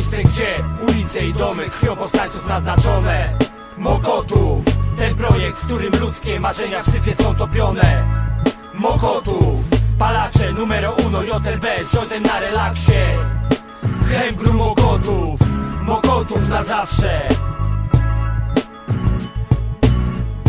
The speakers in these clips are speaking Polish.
gdzie ulice i domy krwią powstańców naznaczone. Mokotów, ten projekt, w którym ludzkie marzenia w syfie są topione. Mokotów, palacze numero uno JLB z jointem na relaksie. Hemgru Mokotów, Mokotów na zawsze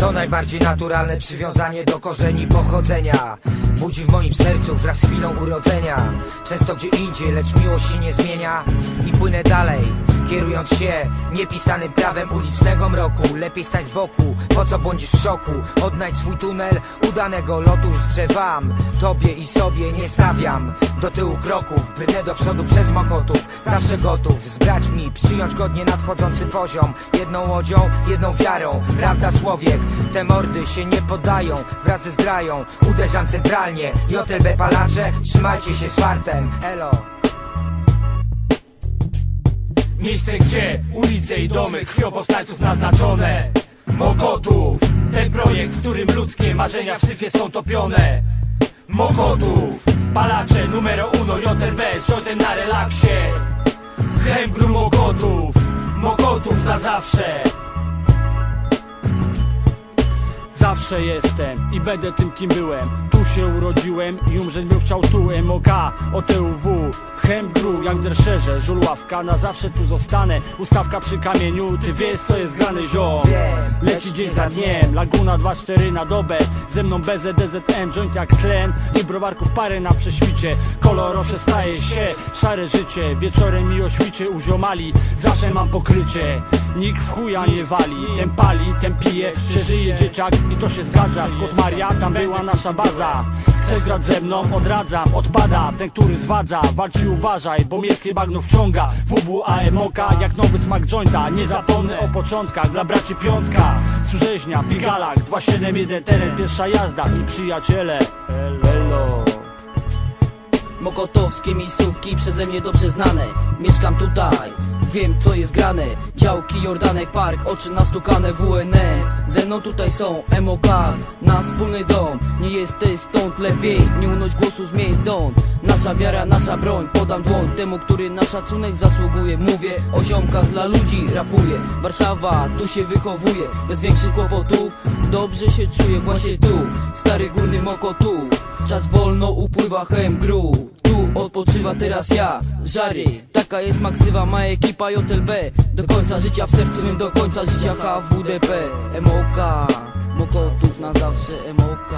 To najbardziej naturalne przywiązanie do korzeni pochodzenia. Budzi w moim sercu wraz z chwilą urodzenia. Często gdzie indziej, lecz miłość się nie zmienia. I płynę dalej, kierując się Niepisanym prawem ulicznego mroku. Lepiej stań z boku, po co błądzisz w szoku? Odnajdź swój tunel, udanego lotu już drzewam. Tobie i sobie nie stawiam Do tyłu kroków, brnę do przodu przez mokotów Zawsze gotów, zbrać mi, przyjąć godnie nadchodzący poziom. Jedną łodzią, jedną wiarą, prawda człowiek Te mordy się nie poddają, wraz ze zgrają. Uderzam centralnie, JLB palacze Trzymajcie się z fartem, elo. Miejsce, gdzie ulice i domy krwią powstańców naznaczone. Mokotów, ten projekt, w którym ludzkie marzenia w syfie są topione. Mokotów, palacze numero uno JLB z jointem na relaksie. Hemgru Mokotów, Mokotów na zawsze Zawsze jestem i będę tym kim byłem. Tu się urodziłem i umrzeć bym chciał tu MOK, OTUW, Hemgru, jak derszerze Żulławka, na zawsze tu zostanę Ustawka przy kamieniu, ty wiesz co jest grane ziom. Leci dzień za dniem, Laguna 2-4 na dobę. Ze mną BZDZM, joint jak tlen I browarków parę na prześwicie. Kolorowe staje się, szare życie. Wieczorem mi oświczy u ziomali. Zawsze mam pokrycie Nikt w chuja nie wali Ten pali, ten pije, przeżyje dzieciak I to się zgadza, Skot Maria, tam była nasza baza. Chcesz grać ze mną? Odradzam, odpada Ten, który zwadza, walcz i uważaj Bo miejskie bagno wciąga. WWAMOK jak nowy smak jointa. Nie zapomnę o początkach, dla braci piątka. Z Brzeźnia, Pigalak, 271 teren Pierwsza jazda i przyjaciele. Elo. Mokotowskie miejscówki przeze mnie dobrze znane. Mieszkam tutaj, wiem co jest grane. Działki Jordanek Park, oczy nastukane. WNE Ze mną tutaj są MOK, na wspólny dom. Nie jesteś stąd lepiej, nie unoś głosu zmień don Nasza wiara, nasza broń, podam dłoń Temu, który na szacunek zasługuje. Mówię o ziomkach dla ludzi, rapuję. Warszawa, tu się wychowuje. Bez większych kłopotów, dobrze się czuję właśnie tu. Stary górny Mokotów Czas wolno upływa hem Tu odpoczywa teraz ja, Żary. Taka jest maksywa, ma ekipa JLB Do końca życia w sercu mym, do końca życia HWDP MOK, Mokotów na zawsze MOK